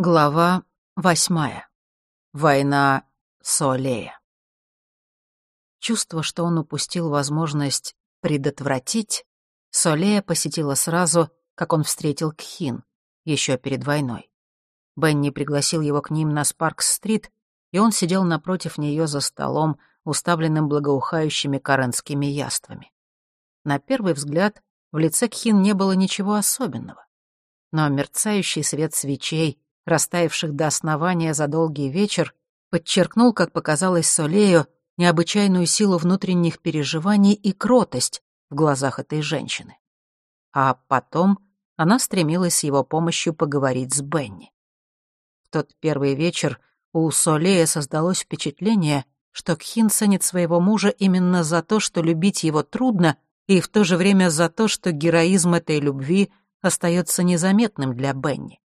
Глава восьмая. Война Солея. Чувство, что он упустил возможность предотвратить, Солея посетила сразу, как он встретил Кхин, еще перед войной. Бенни пригласил его к ним на Спаркс-стрит, и он сидел напротив нее за столом, уставленным благоухающими каренскими яствами. На первый взгляд в лице Кхин не было ничего особенного. Но мерцающий свет свечей — растаявших до основания за долгий вечер, подчеркнул, как показалось Солею, необычайную силу внутренних переживаний и кротость в глазах этой женщины. А потом она стремилась с его помощью поговорить с Бенни. В тот первый вечер у Солея создалось впечатление, что Кхин ценит своего мужа именно за то, что любить его трудно, и в то же время за то, что героизм этой любви остается незаметным для Бенни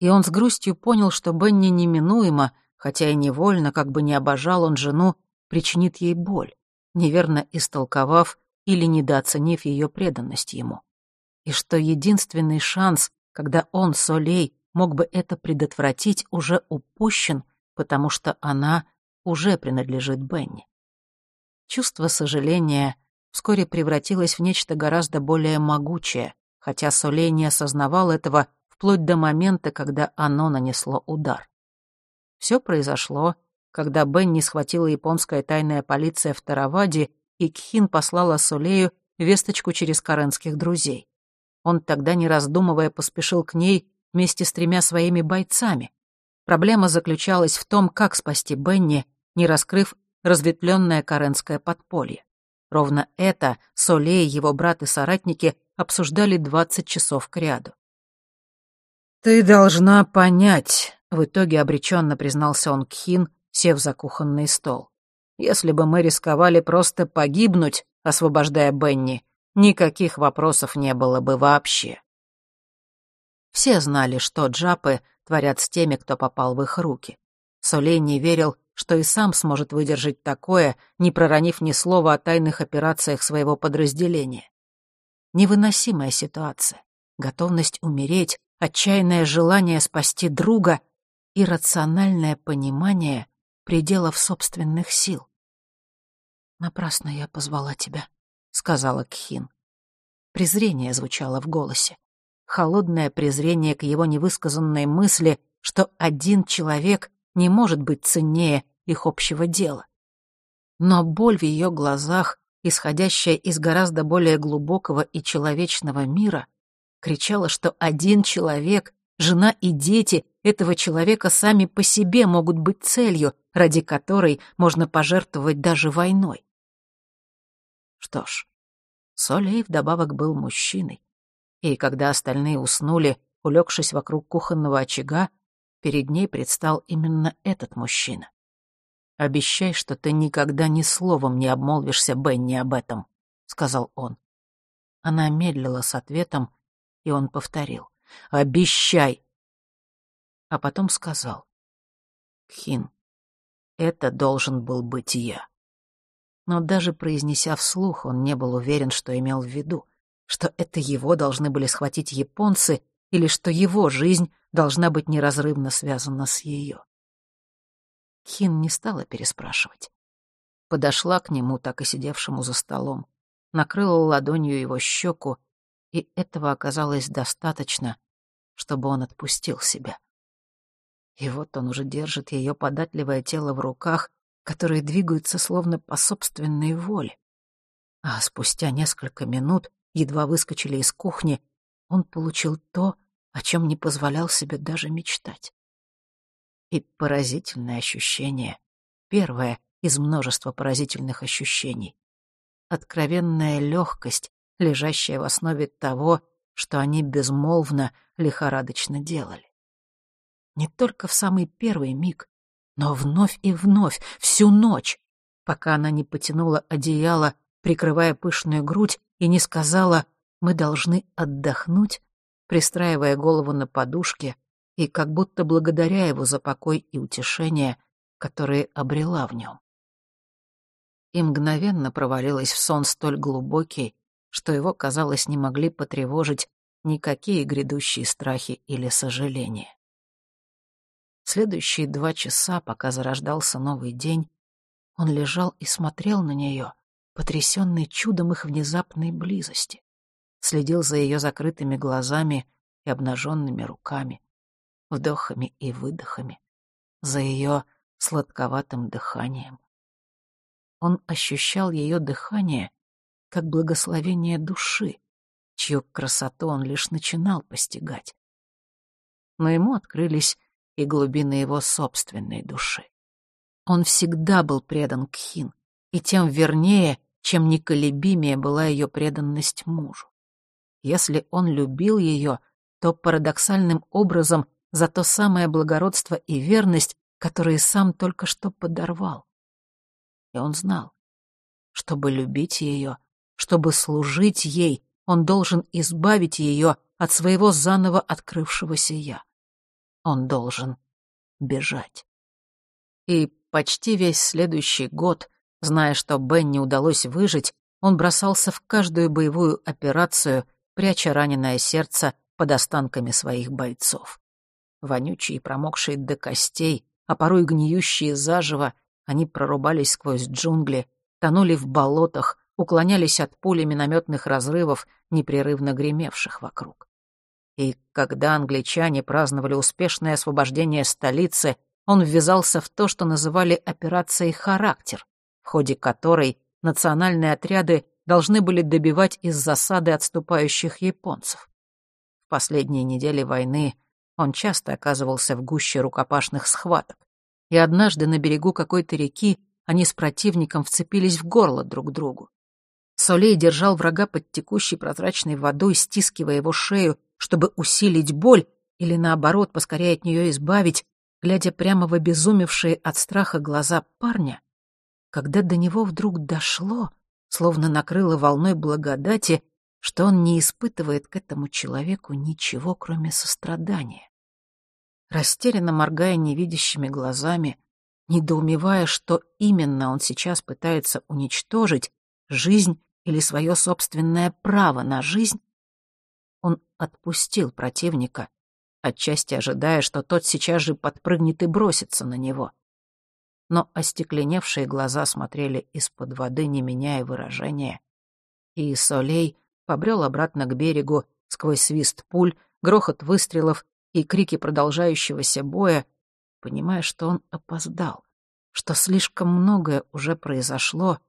и он с грустью понял, что Бенни неминуемо, хотя и невольно, как бы не обожал он жену, причинит ей боль, неверно истолковав или недооценив ее преданность ему. И что единственный шанс, когда он, Солей, мог бы это предотвратить, уже упущен, потому что она уже принадлежит Бенни. Чувство сожаления вскоре превратилось в нечто гораздо более могучее, хотя Солей не осознавал этого вплоть до момента, когда оно нанесло удар. Все произошло, когда Бенни схватила японская тайная полиция в Тараваде, и Кхин послала Солею весточку через каренских друзей. Он тогда, не раздумывая, поспешил к ней вместе с тремя своими бойцами. Проблема заключалась в том, как спасти Бенни, не раскрыв разветвленное каренское подполье. Ровно это Солей, его брат и соратники обсуждали 20 часов кряду. «Ты должна понять», — в итоге обреченно признался он Кхин, сев за кухонный стол. «Если бы мы рисковали просто погибнуть, освобождая Бенни, никаких вопросов не было бы вообще». Все знали, что джапы творят с теми, кто попал в их руки. Солей не верил, что и сам сможет выдержать такое, не проронив ни слова о тайных операциях своего подразделения. Невыносимая ситуация. Готовность умереть, отчаянное желание спасти друга и рациональное понимание пределов собственных сил. «Напрасно я позвала тебя», — сказала Кхин. Презрение звучало в голосе. Холодное презрение к его невысказанной мысли, что один человек не может быть ценнее их общего дела. Но боль в ее глазах, исходящая из гораздо более глубокого и человечного мира, кричала, что один человек, жена и дети этого человека сами по себе могут быть целью, ради которой можно пожертвовать даже войной. Что ж, Солей вдобавок был мужчиной, и когда остальные уснули, улегшись вокруг кухонного очага, перед ней предстал именно этот мужчина. «Обещай, что ты никогда ни словом не обмолвишься Бенни об этом», — сказал он. Она медлила с ответом, и он повторил. «Обещай!» А потом сказал. «Кхин, это должен был быть я». Но даже произнеся вслух, он не был уверен, что имел в виду, что это его должны были схватить японцы или что его жизнь должна быть неразрывно связана с ее. Кхин не стала переспрашивать. Подошла к нему, так и сидевшему за столом, накрыла ладонью его щеку и этого оказалось достаточно, чтобы он отпустил себя. И вот он уже держит ее податливое тело в руках, которые двигаются словно по собственной воле. А спустя несколько минут, едва выскочили из кухни, он получил то, о чем не позволял себе даже мечтать. И поразительное ощущение, первое из множества поразительных ощущений. Откровенная легкость, лежащая в основе того, что они безмолвно, лихорадочно делали. Не только в самый первый миг, но вновь и вновь, всю ночь, пока она не потянула одеяло, прикрывая пышную грудь, и не сказала «мы должны отдохнуть», пристраивая голову на подушке и как будто благодаря его за покой и утешение, которые обрела в нем. И мгновенно провалилась в сон столь глубокий, что его, казалось, не могли потревожить никакие грядущие страхи или сожаления. Следующие два часа, пока зарождался новый день, он лежал и смотрел на нее, потрясенный чудом их внезапной близости. Следил за ее закрытыми глазами и обнаженными руками, вдохами и выдохами, за ее сладковатым дыханием. Он ощущал ее дыхание как благословение души, чью красоту он лишь начинал постигать. Но ему открылись и глубины его собственной души. Он всегда был предан Кхин, и тем вернее, чем неколебимее была ее преданность мужу. Если он любил ее, то парадоксальным образом за то самое благородство и верность, которые сам только что подорвал. И он знал, чтобы любить ее, чтобы служить ей, он должен избавить ее от своего заново открывшегося «я». Он должен бежать. И почти весь следующий год, зная, что Бен не удалось выжить, он бросался в каждую боевую операцию, пряча раненое сердце под останками своих бойцов. Вонючие и промокшие до костей, а порой гниющие заживо, они прорубались сквозь джунгли, тонули в болотах, уклонялись от пули минометных разрывов, непрерывно гремевших вокруг. И когда англичане праздновали успешное освобождение столицы, он ввязался в то, что называли операцией «Характер», в ходе которой национальные отряды должны были добивать из засады отступающих японцев. В последние недели войны он часто оказывался в гуще рукопашных схваток, и однажды на берегу какой-то реки они с противником вцепились в горло друг другу. Солей держал врага под текущей прозрачной водой, стискивая его шею, чтобы усилить боль или, наоборот, поскорее от нее избавить, глядя прямо в обезумевшие от страха глаза парня, когда до него вдруг дошло, словно накрыло волной благодати, что он не испытывает к этому человеку ничего, кроме сострадания. Растерянно моргая невидящими глазами, недоумевая, что именно он сейчас пытается уничтожить, жизнь или свое собственное право на жизнь, он отпустил противника, отчасти ожидая, что тот сейчас же подпрыгнет и бросится на него. Но остекленевшие глаза смотрели из-под воды, не меняя выражения, и Солей побрел обратно к берегу сквозь свист пуль, грохот выстрелов и крики продолжающегося боя, понимая, что он опоздал, что слишком многое уже произошло,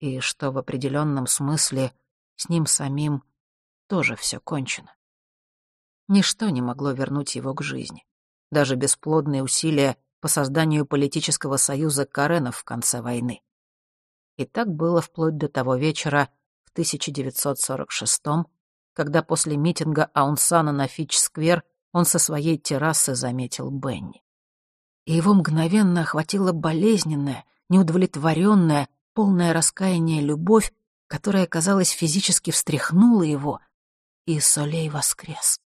и что в определенном смысле с ним самим тоже все кончено. Ничто не могло вернуть его к жизни. Даже бесплодные усилия по созданию политического союза Каренов в конце войны. И так было вплоть до того вечера в 1946 когда после митинга Аунсана на Фич-сквер он со своей террасы заметил Бенни. И его мгновенно охватила болезненная, неудовлетворенная, полное раскаяние любовь, которая, казалось, физически встряхнула его, и Солей воскрес.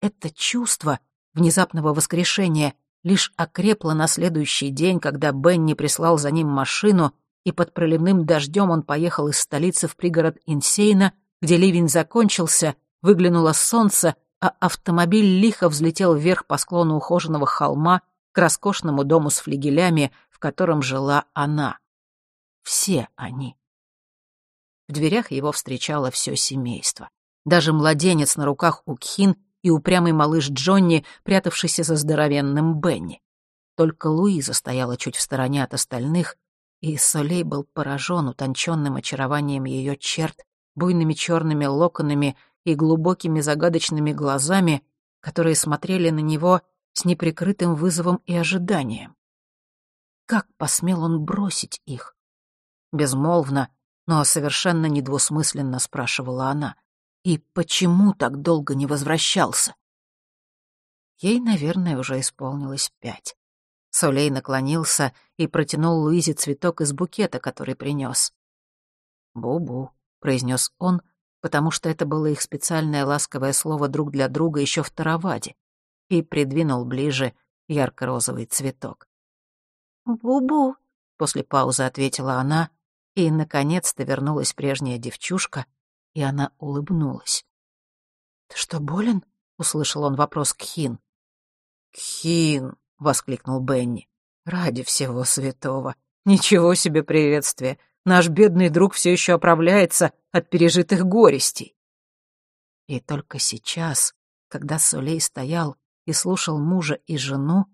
Это чувство внезапного воскрешения лишь окрепло на следующий день, когда Бенни прислал за ним машину, и под проливным дождем он поехал из столицы в пригород Инсейна, где ливень закончился, выглянуло солнце, а автомобиль лихо взлетел вверх по склону ухоженного холма к роскошному дому с флигелями, в котором жила она. Все они. В дверях его встречало все семейство. Даже младенец на руках у Кхин и упрямый малыш Джонни, прятавшийся за здоровенным Бенни. Только Луиза стояла чуть в стороне от остальных, и Солей был поражен утонченным очарованием ее черт, буйными черными локонами и глубокими загадочными глазами, которые смотрели на него с неприкрытым вызовом и ожиданием. Как посмел он бросить их? Безмолвно, но совершенно недвусмысленно спрашивала она. И почему так долго не возвращался? Ей, наверное, уже исполнилось пять. Солей наклонился и протянул Луизе цветок из букета, который принес. «Бу-бу», — произнес он, потому что это было их специальное ласковое слово друг для друга еще в Тараваде, и придвинул ближе ярко-розовый цветок. «Бу-бу», — после паузы ответила она, и, наконец-то, вернулась прежняя девчушка, и она улыбнулась. «Ты что, болен?» — услышал он вопрос Кхин. «Кхин», — воскликнул Бенни. «Ради всего святого! Ничего себе приветствие! Наш бедный друг все еще оправляется от пережитых горестей!» И только сейчас, когда Солей стоял и слушал мужа и жену,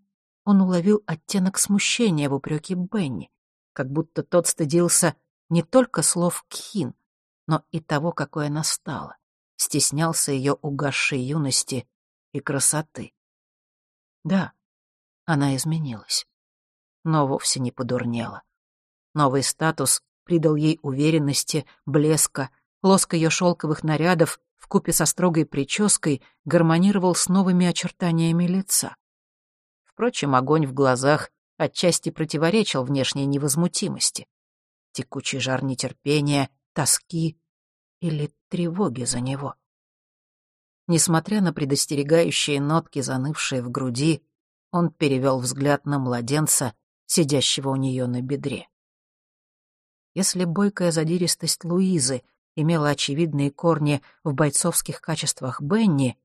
он уловил оттенок смущения в упреке Бенни, как будто тот стыдился не только слов Кхин, но и того, какой она стала, стеснялся ее угасшей юности и красоты. Да, она изменилась, но вовсе не подурнела. Новый статус придал ей уверенности, блеска, лоск ее шелковых нарядов вкупе со строгой прической гармонировал с новыми очертаниями лица. Впрочем, огонь в глазах отчасти противоречил внешней невозмутимости. Текучий жар нетерпения, тоски или тревоги за него. Несмотря на предостерегающие нотки, занывшие в груди, он перевел взгляд на младенца, сидящего у нее на бедре. Если бойкая задиристость Луизы имела очевидные корни в бойцовских качествах Бенни,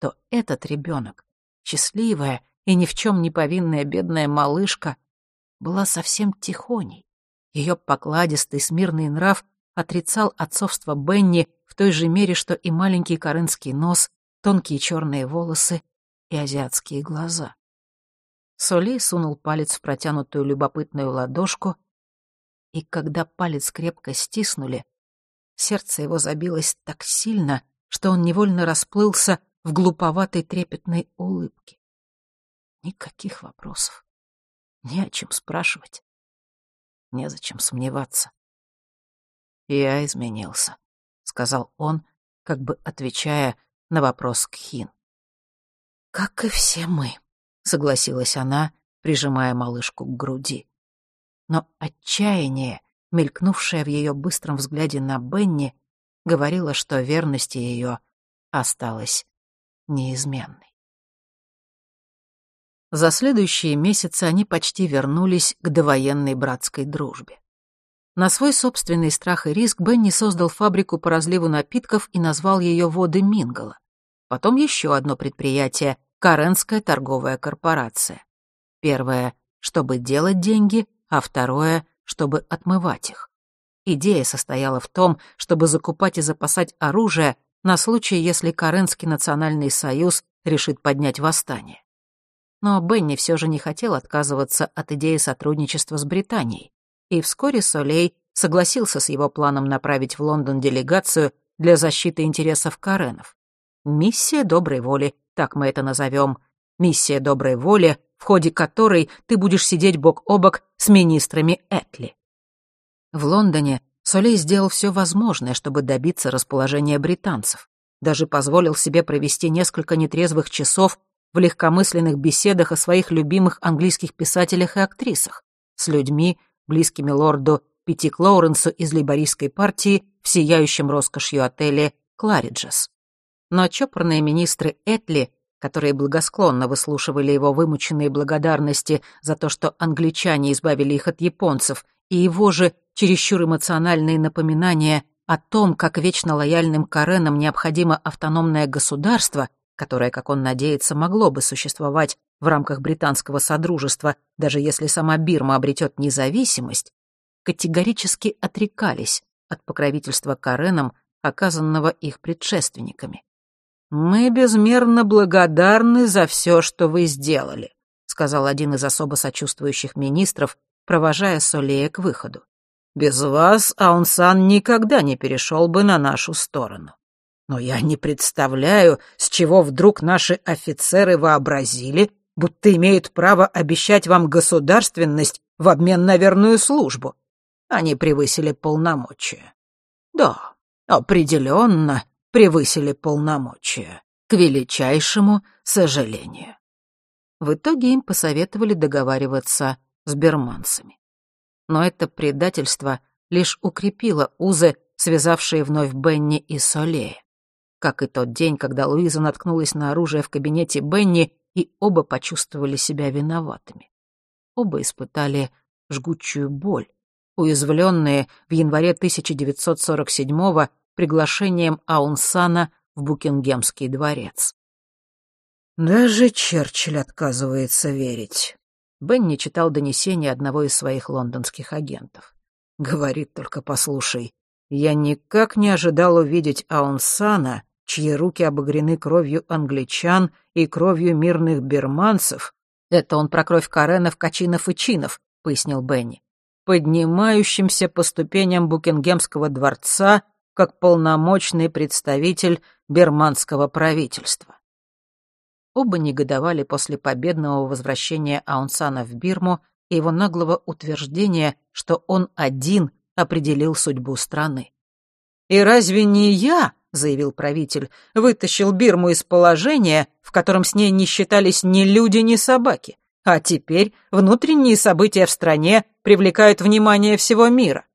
то этот ребенок, счастливая и ни в чем не повинная бедная малышка, была совсем тихоней. Ее покладистый смирный нрав отрицал отцовство Бенни в той же мере, что и маленький корынский нос, тонкие черные волосы и азиатские глаза. Соли сунул палец в протянутую любопытную ладошку, и когда палец крепко стиснули, сердце его забилось так сильно, что он невольно расплылся в глуповатой трепетной улыбке. Никаких вопросов. Не о чем спрашивать. Незачем сомневаться. «Я изменился», — сказал он, как бы отвечая на вопрос Кхин. «Как и все мы», — согласилась она, прижимая малышку к груди. Но отчаяние, мелькнувшее в ее быстром взгляде на Бенни, говорило, что верность ее осталась неизменной. За следующие месяцы они почти вернулись к довоенной братской дружбе. На свой собственный страх и риск Бенни создал фабрику по разливу напитков и назвал ее «Воды Мингала». Потом еще одно предприятие — Каренская торговая корпорация. Первое — чтобы делать деньги, а второе — чтобы отмывать их. Идея состояла в том, чтобы закупать и запасать оружие на случай, если Каренский национальный союз решит поднять восстание. Но Бенни все же не хотел отказываться от идеи сотрудничества с Британией, и вскоре Солей согласился с его планом направить в Лондон делегацию для защиты интересов Каренов. Миссия доброй воли, так мы это назовем. Миссия доброй воли, в ходе которой ты будешь сидеть бок о бок с министрами Этли. В Лондоне Солей сделал все возможное, чтобы добиться расположения британцев. Даже позволил себе провести несколько нетрезвых часов в легкомысленных беседах о своих любимых английских писателях и актрисах, с людьми, близкими лорду Питти Клоуренсу из лейбористской партии в сияющем роскошью отеле «Клариджес». Но чопорные министры Этли, которые благосклонно выслушивали его вымученные благодарности за то, что англичане избавили их от японцев, и его же чересчур эмоциональные напоминания о том, как вечно лояльным Каренам необходимо автономное государство — которое, как он надеется, могло бы существовать в рамках британского содружества, даже если сама Бирма обретет независимость, категорически отрекались от покровительства Каренам, оказанного их предшественниками. «Мы безмерно благодарны за все, что вы сделали», сказал один из особо сочувствующих министров, провожая Солея к выходу. «Без вас Аунсан никогда не перешел бы на нашу сторону. Но я не представляю, с чего вдруг наши офицеры вообразили, будто имеют право обещать вам государственность в обмен на верную службу. Они превысили полномочия. Да, определенно превысили полномочия, к величайшему сожалению. В итоге им посоветовали договариваться с берманцами. Но это предательство лишь укрепило узы, связавшие вновь Бенни и Солея как и тот день, когда Луиза наткнулась на оружие в кабинете Бенни, и оба почувствовали себя виноватыми. Оба испытали жгучую боль, уязвленные в январе 1947-го приглашением Аунсана в Букингемский дворец. Даже Черчилль отказывается верить. Бенни читал донесение одного из своих лондонских агентов. Говорит только, послушай, я никак не ожидал увидеть Аунсана, чьи руки обогрены кровью англичан и кровью мирных берманцев. Это он про кровь Каренов, Качинов и Чинов, пояснил Бенни. Поднимающимся по ступеням Букингемского дворца как полномочный представитель берманского правительства. Оба негодовали после победного возвращения Аунсана в Бирму и его наглого утверждения, что он один определил судьбу страны. «И разве не я, — заявил правитель, — вытащил Бирму из положения, в котором с ней не считались ни люди, ни собаки? А теперь внутренние события в стране привлекают внимание всего мира.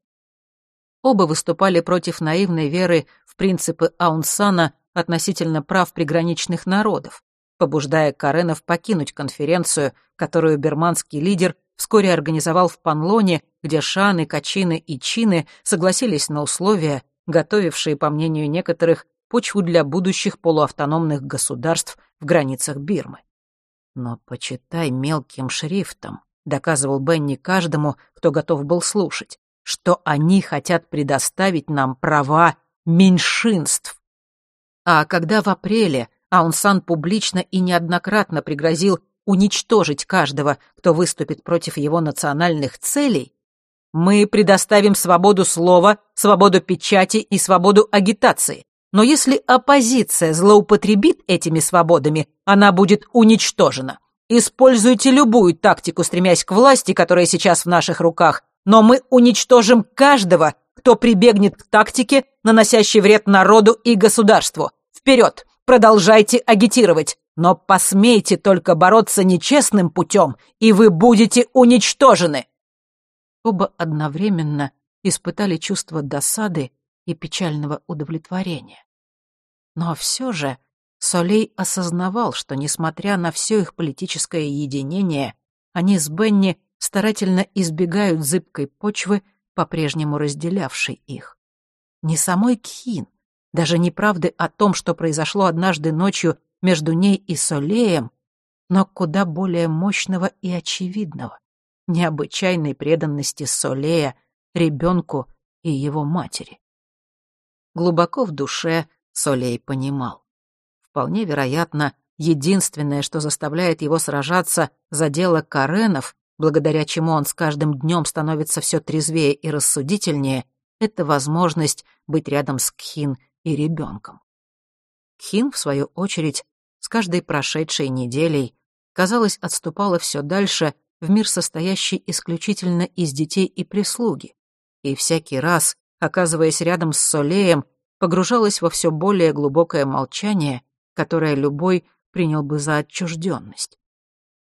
Оба выступали против наивной веры в принципы Аунсана относительно прав приграничных народов, побуждая Каренов покинуть конференцию, которую берманский лидер вскоре организовал в Панлоне, где Шаны, Качины и Чины согласились на условия, готовившие, по мнению некоторых, почву для будущих полуавтономных государств в границах Бирмы. «Но почитай мелким шрифтом», — доказывал Бенни каждому, кто готов был слушать что они хотят предоставить нам права меньшинств. А когда в апреле Аунсан публично и неоднократно пригрозил уничтожить каждого, кто выступит против его национальных целей, мы предоставим свободу слова, свободу печати и свободу агитации. Но если оппозиция злоупотребит этими свободами, она будет уничтожена. Используйте любую тактику, стремясь к власти, которая сейчас в наших руках, но мы уничтожим каждого, кто прибегнет к тактике, наносящей вред народу и государству. Вперед! Продолжайте агитировать, но посмейте только бороться нечестным путем, и вы будете уничтожены!» Оба одновременно испытали чувство досады и печального удовлетворения. Но все же Солей осознавал, что, несмотря на все их политическое единение, они с Бенни старательно избегают зыбкой почвы, по-прежнему разделявшей их. Не самой Кхин, даже не правды о том, что произошло однажды ночью между ней и Солеем, но куда более мощного и очевидного, необычайной преданности Солея ребенку и его матери. Глубоко в душе Солей понимал. Вполне вероятно, единственное, что заставляет его сражаться за дело Каренов, благодаря чему он с каждым днем становится все трезвее и рассудительнее, это возможность быть рядом с Кхин и ребенком. Кхин, в свою очередь, с каждой прошедшей неделей, казалось, отступала все дальше в мир, состоящий исключительно из детей и прислуги, и всякий раз, оказываясь рядом с Солеем, погружалась во все более глубокое молчание, которое любой принял бы за отчужденность.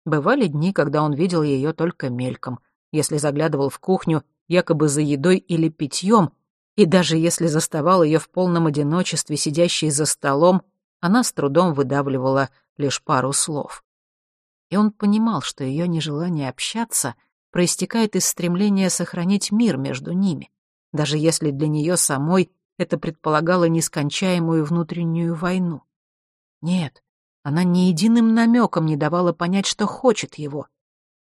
Бывали дни, когда он видел ее только мельком, если заглядывал в кухню якобы за едой или питьем, и даже если заставал ее в полном одиночестве, сидящей за столом, она с трудом выдавливала лишь пару слов. И он понимал, что ее нежелание общаться проистекает из стремления сохранить мир между ними, даже если для нее самой это предполагало нескончаемую внутреннюю войну. Нет, она ни единым намеком не давала понять, что хочет его,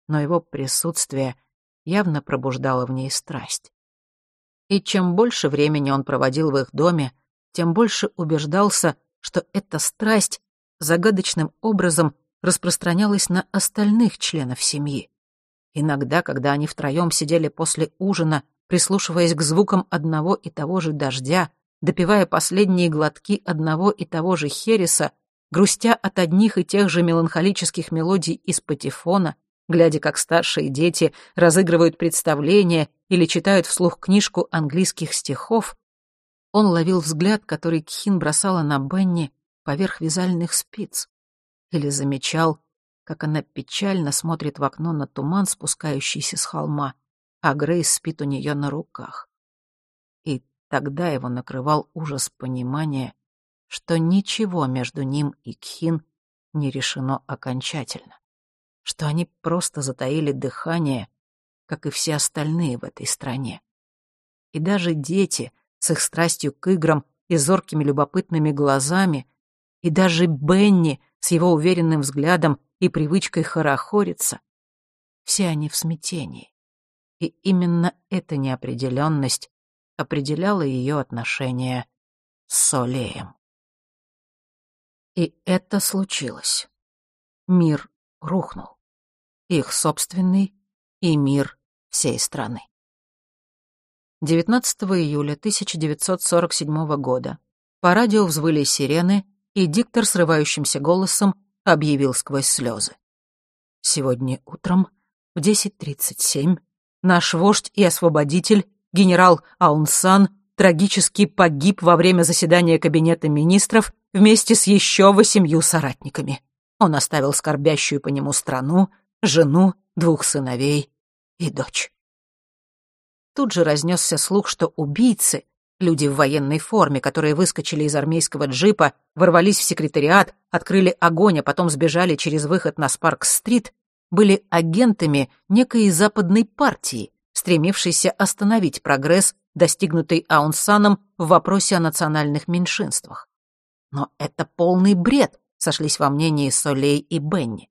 но его присутствие явно пробуждало в ней страсть. И чем больше времени он проводил в их доме, тем больше убеждался, что эта страсть загадочным образом распространялась на остальных членов семьи. Иногда, когда они втроем сидели после ужина, прислушиваясь к звукам одного и того же дождя, допивая последние глотки одного и того же хереса, грустя от одних и тех же меланхолических мелодий из патефона, глядя, как старшие дети разыгрывают представления или читают вслух книжку английских стихов, он ловил взгляд, который Кхин бросала на Бенни поверх вязальных спиц, или замечал, как она печально смотрит в окно на туман, спускающийся с холма, а Грейс спит у нее на руках. И тогда его накрывал ужас понимания, что ничего между ним и Кхин не решено окончательно, что они просто затаили дыхание, как и все остальные в этой стране. И даже дети с их страстью к играм и зоркими любопытными глазами, и даже Бенни с его уверенным взглядом и привычкой хорохориться. Все они в смятении. И именно эта неопределенность определяла ее отношения с Солеем. И это случилось. Мир рухнул. Их собственный и мир всей страны. 19 июля 1947 года по радио взвыли сирены, и диктор срывающимся голосом объявил сквозь слезы. Сегодня утром в 10.37 наш вождь и освободитель, генерал Аунсан, трагически погиб во время заседания Кабинета министров вместе с еще восемью соратниками. Он оставил скорбящую по нему страну, жену, двух сыновей и дочь. Тут же разнесся слух, что убийцы, люди в военной форме, которые выскочили из армейского джипа, ворвались в секретариат, открыли огонь, а потом сбежали через выход на Спаркс-стрит, были агентами некой западной партии, стремившейся остановить прогресс, достигнутый Аунсаном в вопросе о национальных меньшинствах. Но это полный бред, сошлись во мнении Солей и Бенни.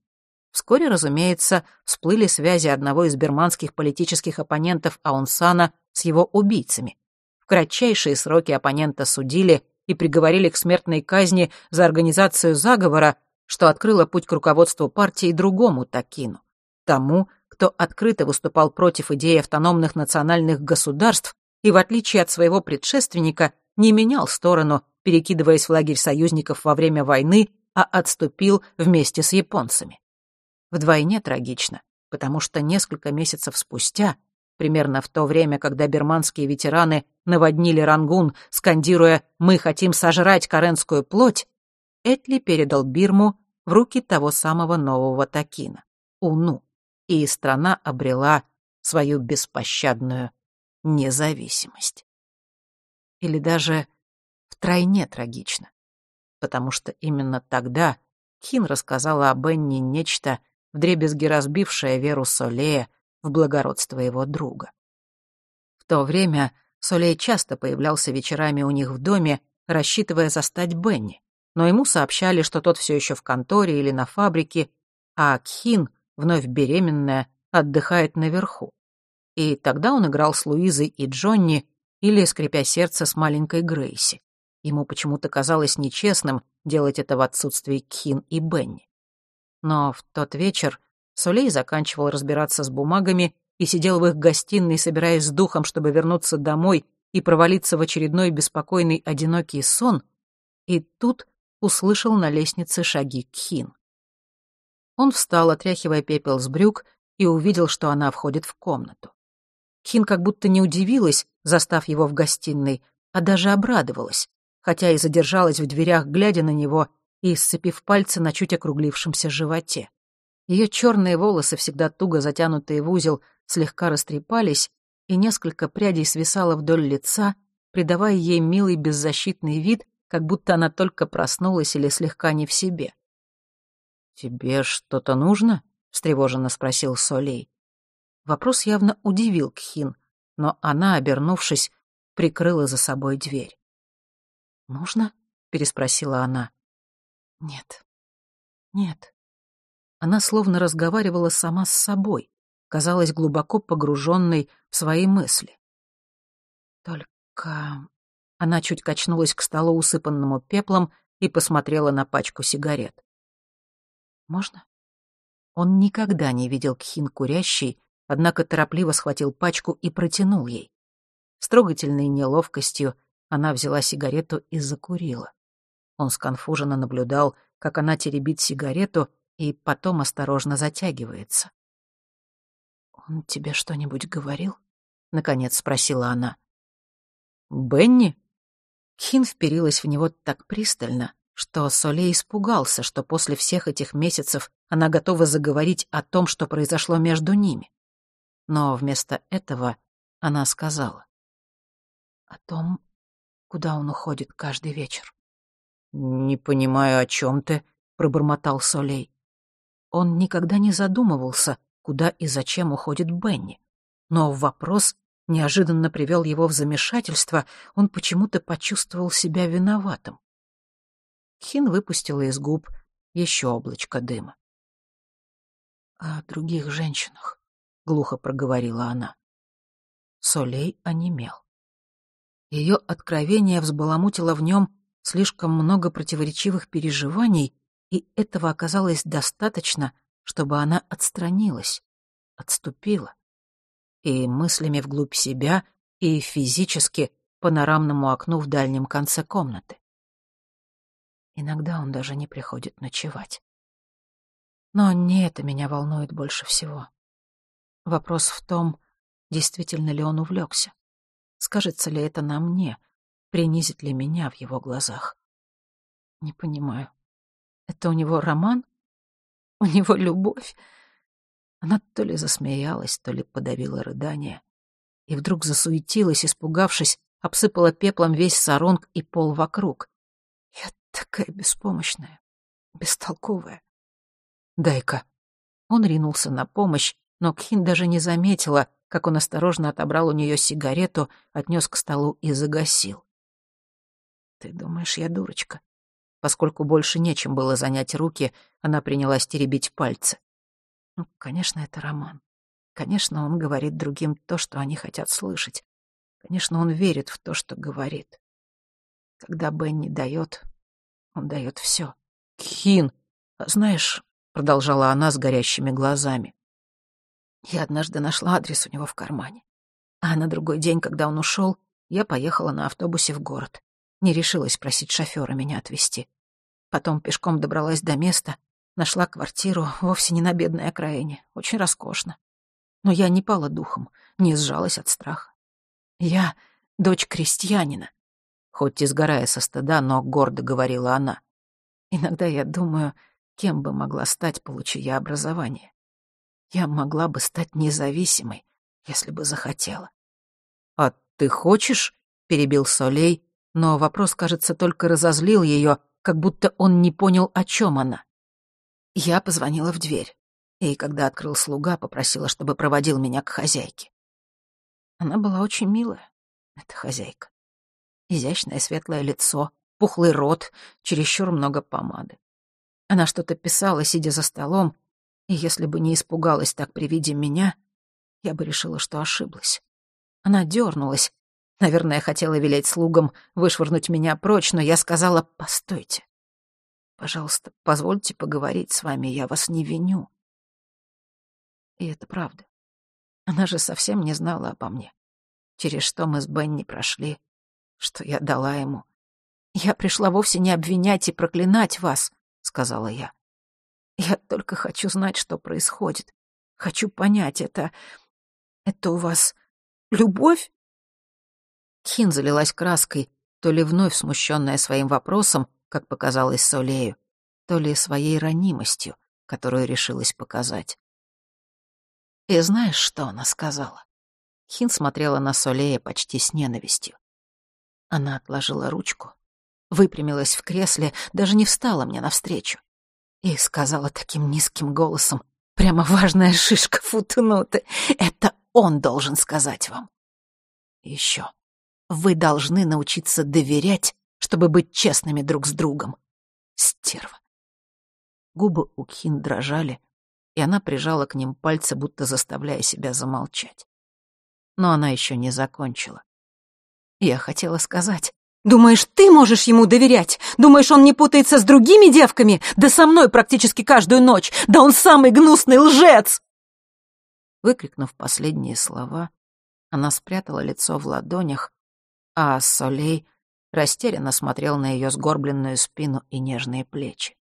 Вскоре, разумеется, всплыли связи одного из берманских политических оппонентов Аунсана с его убийцами. В кратчайшие сроки оппонента судили и приговорили к смертной казни за организацию заговора, что открыло путь к руководству партии другому Такину, тому, кто открыто выступал против идеи автономных национальных государств и, в отличие от своего предшественника, не менял сторону, перекидываясь в лагерь союзников во время войны, а отступил вместе с японцами. Вдвойне трагично, потому что несколько месяцев спустя, примерно в то время, когда берманские ветераны наводнили Рангун, скандируя «Мы хотим сожрать каренскую плоть», Этли передал Бирму в руки того самого нового Такина, Уну, и страна обрела свою беспощадную независимость. Или даже втройне трагично, потому что именно тогда Кин рассказала о Бенни нечто, вдребезги разбившее веру Солея в благородство его друга. В то время Солей часто появлялся вечерами у них в доме, рассчитывая застать Бенни, но ему сообщали, что тот все еще в конторе или на фабрике, а Кхин, вновь беременная, отдыхает наверху. И тогда он играл с Луизой и Джонни или, скрипя сердце, с маленькой Грейси. Ему почему-то казалось нечестным делать это в отсутствии Кхин и Бенни. Но в тот вечер Солей заканчивал разбираться с бумагами и сидел в их гостиной, собираясь с духом, чтобы вернуться домой и провалиться в очередной беспокойный одинокий сон, и тут услышал на лестнице шаги Кхин. Он встал, отряхивая пепел с брюк, и увидел, что она входит в комнату. Кхин как будто не удивилась, застав его в гостиной, а даже обрадовалась, хотя и задержалась в дверях, глядя на него и сцепив пальцы на чуть округлившемся животе. Ее черные волосы, всегда туго затянутые в узел, слегка растрепались, и несколько прядей свисало вдоль лица, придавая ей милый беззащитный вид, как будто она только проснулась или слегка не в себе. «Тебе что-то нужно?» — встревоженно спросил Солей. Вопрос явно удивил Кхин, но она, обернувшись, прикрыла за собой дверь. «Нужно?» — переспросила она. «Нет. Нет». Она словно разговаривала сама с собой, казалась глубоко погруженной в свои мысли. Только... Она чуть качнулась к столу, усыпанному пеплом, и посмотрела на пачку сигарет. «Можно?» Он никогда не видел Кхин курящей, однако торопливо схватил пачку и протянул ей. С трогательной неловкостью она взяла сигарету и закурила. Он сконфуженно наблюдал, как она теребит сигарету и потом осторожно затягивается. «Он тебе что-нибудь говорил?» — наконец спросила она. «Бенни?» Хин вперилась в него так пристально, что Соле испугался, что после всех этих месяцев она готова заговорить о том, что произошло между ними. Но вместо этого она сказала. «О том, куда он уходит каждый вечер». «Не понимаю, о чем ты», — пробормотал Солей. Он никогда не задумывался, куда и зачем уходит Бенни. Но вопрос неожиданно привел его в замешательство, он почему-то почувствовал себя виноватым. Хин выпустила из губ еще облачко дыма. «О других женщинах», — глухо проговорила она. Солей онемел. Ее откровение взбаламутило в нем слишком много противоречивых переживаний, и этого оказалось достаточно, чтобы она отстранилась, отступила. И мыслями вглубь себя, и физически панорамному окну в дальнем конце комнаты. Иногда он даже не приходит ночевать. Но не это меня волнует больше всего. Вопрос в том, действительно ли он увлекся. Скажется ли это на мне, принизит ли меня в его глазах. Не понимаю. Это у него роман? У него любовь? Она то ли засмеялась, то ли подавила рыдание. И вдруг засуетилась, испугавшись, обсыпала пеплом весь саронг и пол вокруг. Я такая беспомощная, бестолковая. «Дай-ка». Он ринулся на помощь, но Кхин даже не заметила, как он осторожно отобрал у нее сигарету, отнес к столу и загасил. «Ты думаешь, я дурочка?» Поскольку больше нечем было занять руки, она принялась теребить пальцы. Ну, конечно, это роман. Конечно, он говорит другим то, что они хотят слышать. Конечно, он верит в то, что говорит. Когда Бенни дает, он дает все. Кхин, знаешь, продолжала она с горящими глазами. Я однажды нашла адрес у него в кармане. А на другой день, когда он ушел, я поехала на автобусе в город. Не решилась просить шофера меня отвезти. Потом пешком добралась до места, нашла квартиру вовсе не на бедной окраине, очень роскошно. Но я не пала духом, не сжалась от страха. Я дочь крестьянина, хоть и сгорая со стыда, но гордо говорила она. Иногда я думаю, кем бы могла стать, получи я образование. Я могла бы стать независимой, если бы захотела. «А ты хочешь?» — перебил Солей, но вопрос, кажется, только разозлил ее, как будто он не понял, о чем она. Я позвонила в дверь, и когда открыл слуга, попросила, чтобы проводил меня к хозяйке. Она была очень милая, эта хозяйка. Изящное светлое лицо, пухлый рот, чересчур много помады. Она что-то писала, сидя за столом, и если бы не испугалась так при виде меня, я бы решила, что ошиблась. Она дернулась, Наверное, хотела велеть слугам вышвырнуть меня прочь, но я сказала «постойте». Пожалуйста, позвольте поговорить с вами, я вас не виню. И это правда. Она же совсем не знала обо мне. Через что мы с Бенни прошли, что я дала ему. «Я пришла вовсе не обвинять и проклинать вас», — сказала я. «Я только хочу знать, что происходит. Хочу понять, это... Это у вас любовь Хин залилась краской, то ли вновь смущенная своим вопросом, как показалось Солею, то ли своей ранимостью, которую решилась показать. И знаешь, что она сказала? Хин смотрела на Солея почти с ненавистью. Она отложила ручку, выпрямилась в кресле, даже не встала мне навстречу. И сказала таким низким голосом, прямо важная шишка футнуты, это он должен сказать вам. Еще. Вы должны научиться доверять, чтобы быть честными друг с другом. Стерва. Губы у Кхин дрожали, и она прижала к ним пальцы, будто заставляя себя замолчать. Но она еще не закончила. Я хотела сказать. «Думаешь, ты можешь ему доверять? Думаешь, он не путается с другими девками? Да со мной практически каждую ночь! Да он самый гнусный лжец!» Выкрикнув последние слова, она спрятала лицо в ладонях, а Солей растерянно смотрел на ее сгорбленную спину и нежные плечи.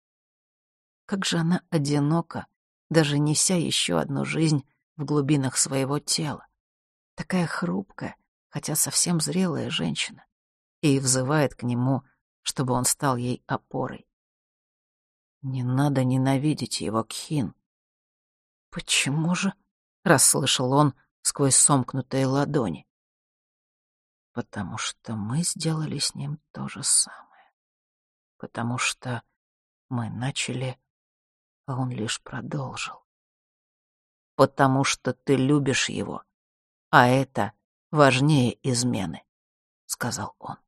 Как же она одинока, даже неся еще одну жизнь в глубинах своего тела. Такая хрупкая, хотя совсем зрелая женщина, и взывает к нему, чтобы он стал ей опорой. Не надо ненавидеть его, Кхин. Почему же? расслышал он сквозь сомкнутые ладони потому что мы сделали с ним то же самое. Потому что мы начали, а он лишь продолжил. Потому что ты любишь его, а это важнее измены, — сказал он.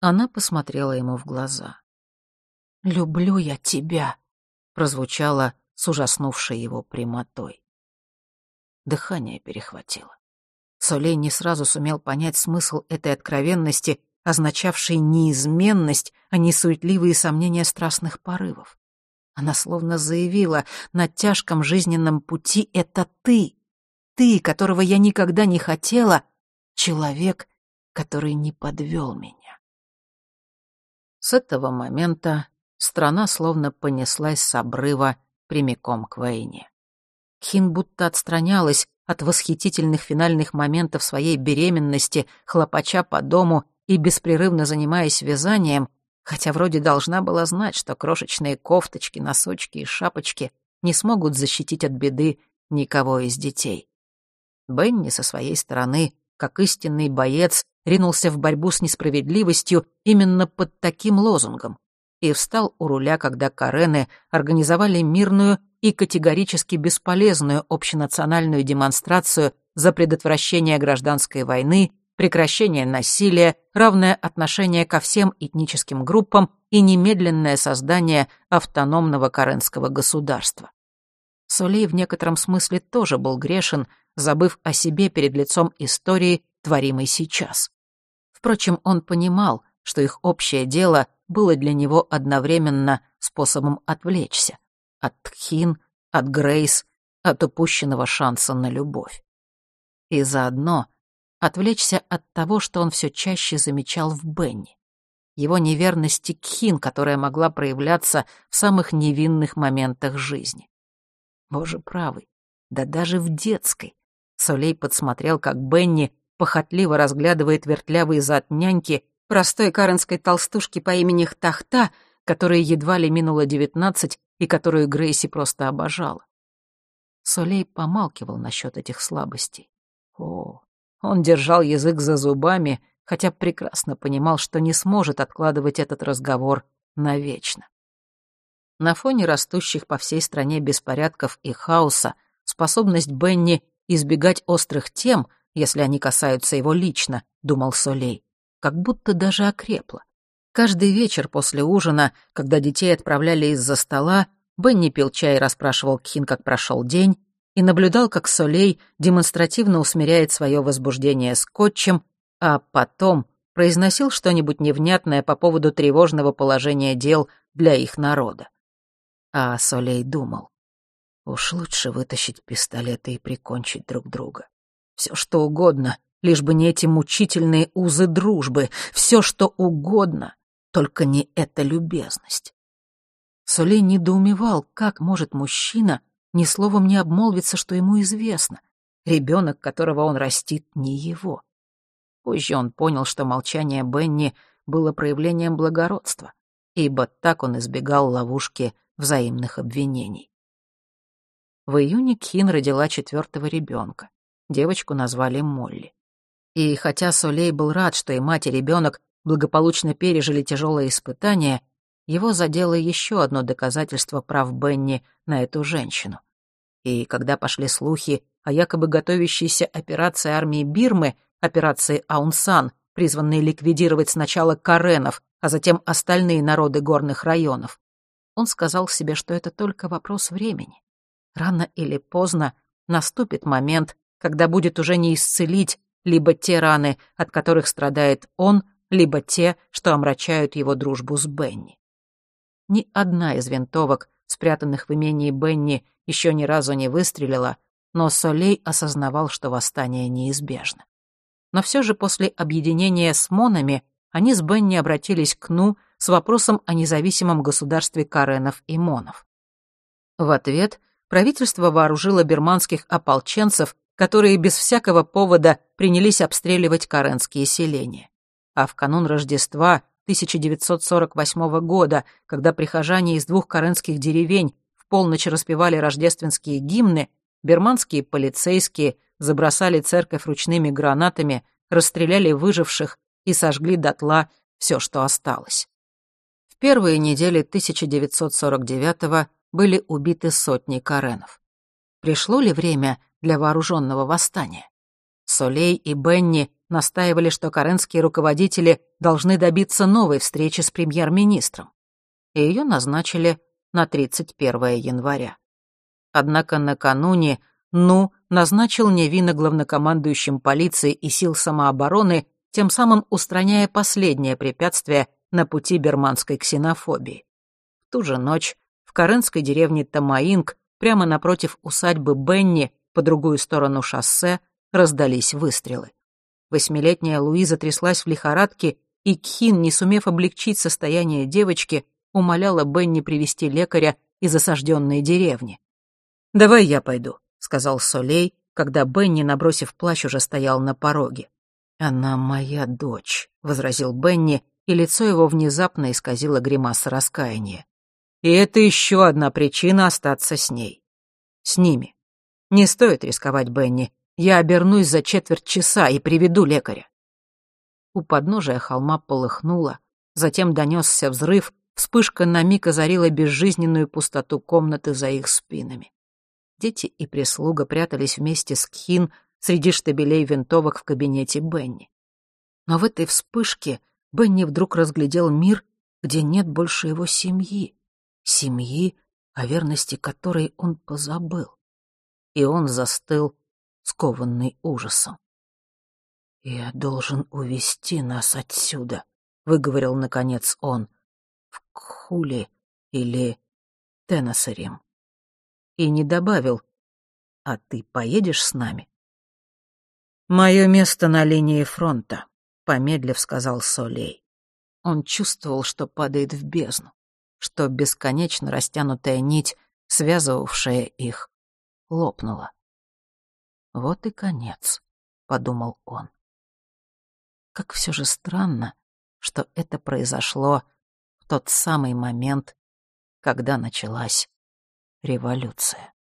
Она посмотрела ему в глаза. «Люблю я тебя», — прозвучало с ужаснувшей его прямотой. Дыхание перехватило. Солей не сразу сумел понять смысл этой откровенности, означавшей неизменность, а не суетливые сомнения страстных порывов. Она словно заявила, на тяжком жизненном пути это ты, ты, которого я никогда не хотела, человек, который не подвел меня. С этого момента страна словно понеслась с обрыва прямиком к войне. Кхин будто отстранялась от восхитительных финальных моментов своей беременности, хлопача по дому и беспрерывно занимаясь вязанием, хотя вроде должна была знать, что крошечные кофточки, носочки и шапочки не смогут защитить от беды никого из детей. Бенни со своей стороны, как истинный боец, ринулся в борьбу с несправедливостью именно под таким лозунгом и встал у руля, когда Карены организовали мирную и категорически бесполезную общенациональную демонстрацию за предотвращение гражданской войны, прекращение насилия, равное отношение ко всем этническим группам и немедленное создание автономного каренского государства. Солей в некотором смысле тоже был грешен, забыв о себе перед лицом истории, творимой сейчас. Впрочем, он понимал, что их общее дело было для него одновременно способом отвлечься от Тхин, от Грейс, от упущенного шанса на любовь. И заодно отвлечься от того, что он все чаще замечал в Бенни. Его неверности Кхин, которая могла проявляться в самых невинных моментах жизни. Боже правый, да даже в детской. Солей подсмотрел, как Бенни похотливо разглядывает вертлявый зад няньки простой каренской толстушки по имени Хтахта, которой едва ли минуло девятнадцать и которую Грейси просто обожала. Солей помалкивал насчет этих слабостей. О, он держал язык за зубами, хотя прекрасно понимал, что не сможет откладывать этот разговор навечно. На фоне растущих по всей стране беспорядков и хаоса способность Бенни избегать острых тем, если они касаются его лично, думал Солей, как будто даже окрепла. Каждый вечер после ужина, когда детей отправляли из-за стола, Бенни пил чай и расспрашивал Кхин, как прошел день, и наблюдал, как Солей демонстративно усмиряет свое возбуждение скотчем, а потом произносил что-нибудь невнятное по поводу тревожного положения дел для их народа. А Солей думал, уж лучше вытащить пистолеты и прикончить друг друга. Все что угодно, лишь бы не эти мучительные узы дружбы, все что угодно, только не эта любезность. Солей недоумевал, как может мужчина ни словом не обмолвиться, что ему известно. Ребенок, которого он растит, не его. Позже он понял, что молчание Бенни было проявлением благородства, ибо так он избегал ловушки взаимных обвинений. В июне Кхин родила четвертого ребенка. Девочку назвали Молли. И хотя Солей был рад, что и мать, и ребенок благополучно пережили тяжелое испытание, его задело еще одно доказательство прав Бенни на эту женщину. И когда пошли слухи о якобы готовящейся операции армии Бирмы, операции Аунсан, призванной ликвидировать сначала Каренов, а затем остальные народы горных районов, он сказал себе, что это только вопрос времени. Рано или поздно наступит момент, когда будет уже не исцелить либо те раны, от которых страдает он, либо те, что омрачают его дружбу с Бенни. Ни одна из винтовок, спрятанных в имении Бенни, еще ни разу не выстрелила, но Солей осознавал, что восстание неизбежно. Но все же после объединения с Монами они с Бенни обратились к Ну с вопросом о независимом государстве Каренов и Монов. В ответ правительство вооружило бирманских ополченцев которые без всякого повода принялись обстреливать каренские селения. А в канун Рождества 1948 года, когда прихожане из двух каренских деревень в полночь распевали рождественские гимны, берманские полицейские забросали церковь ручными гранатами, расстреляли выживших и сожгли дотла все, что осталось. В первые недели 1949 были убиты сотни каренов. Пришло ли время для вооруженного восстания. Солей и Бенни настаивали, что каренские руководители должны добиться новой встречи с премьер-министром. и ее назначили на 31 января. Однако накануне Ну назначил Невина главнокомандующим полиции и сил самообороны, тем самым устраняя последнее препятствие на пути берманской ксенофобии. В ту же ночь в каренской деревне Тамаинг, прямо напротив усадьбы Бенни, по другую сторону шоссе, раздались выстрелы. Восьмилетняя Луиза тряслась в лихорадке, и Кхин, не сумев облегчить состояние девочки, умоляла Бенни привести лекаря из осажденной деревни. «Давай я пойду», — сказал Солей, когда Бенни, набросив плащ, уже стоял на пороге. «Она моя дочь», — возразил Бенни, и лицо его внезапно исказило гримаса раскаяния. «И это еще одна причина остаться с ней. С ними. Не стоит рисковать, Бенни. Я обернусь за четверть часа и приведу лекаря». У подножия холма полыхнуло, затем донесся взрыв, вспышка на миг озарила безжизненную пустоту комнаты за их спинами. Дети и прислуга прятались вместе с Кхин среди штабелей винтовок в кабинете Бенни. Но в этой вспышке Бенни вдруг разглядел мир, где нет больше его семьи, семьи, о верности которой он позабыл. И он застыл, скованный ужасом. «Я должен увести нас отсюда», — выговорил, наконец, он, — «в Кхули или Теннессерим» и не добавил «А ты поедешь с нами?» «Мое место на линии фронта», — помедлив сказал Солей. Он чувствовал, что падает в бездну, что бесконечно растянутая нить, связывавшая их, лопнула. «Вот и конец», — подумал он. Как все же странно, что это произошло в тот самый момент, когда началась революция.